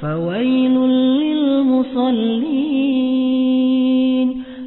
فويل للمصلين.